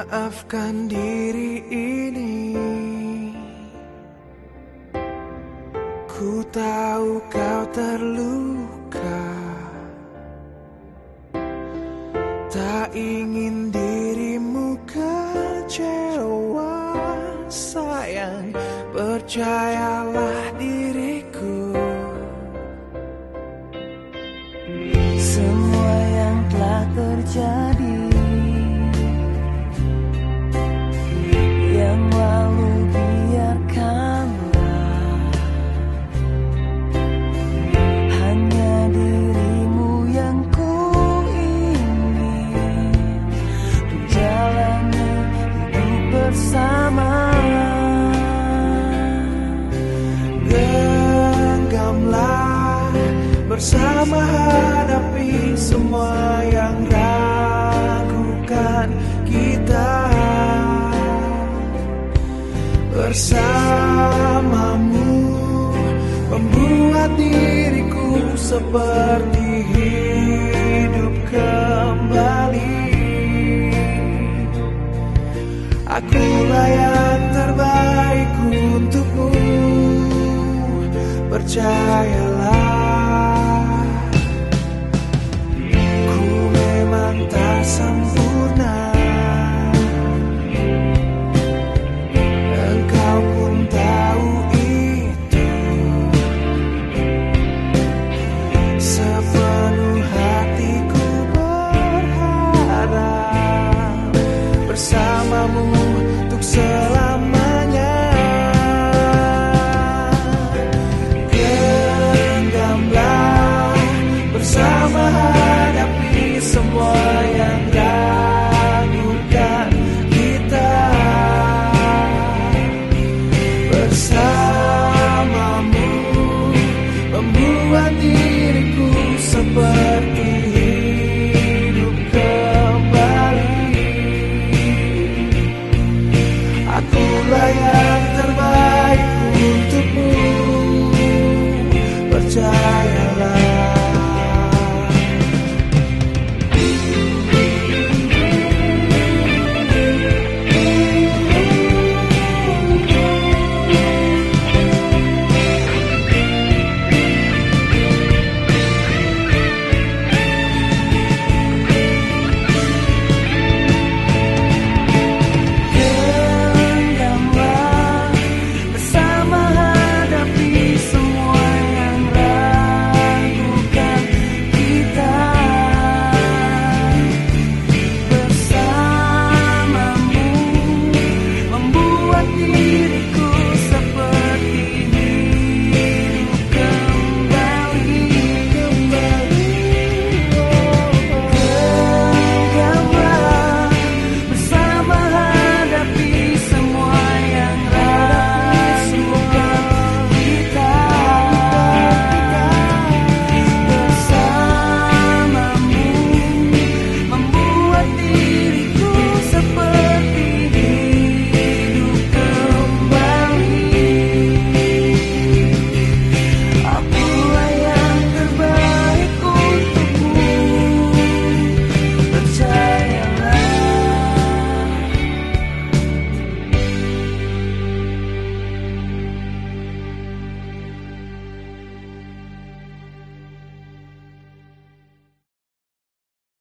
maafkan diri ini. Ku tahu kau terluka. Tak ingin dirimu kecewa Sayang. Percayalah diriku bersama hadapi semua yang ragukan kita. Bersamamu membuat diriku seperti hidup kembali. Akulah yang terbaik untukmu. Percayalah hadapi semua yang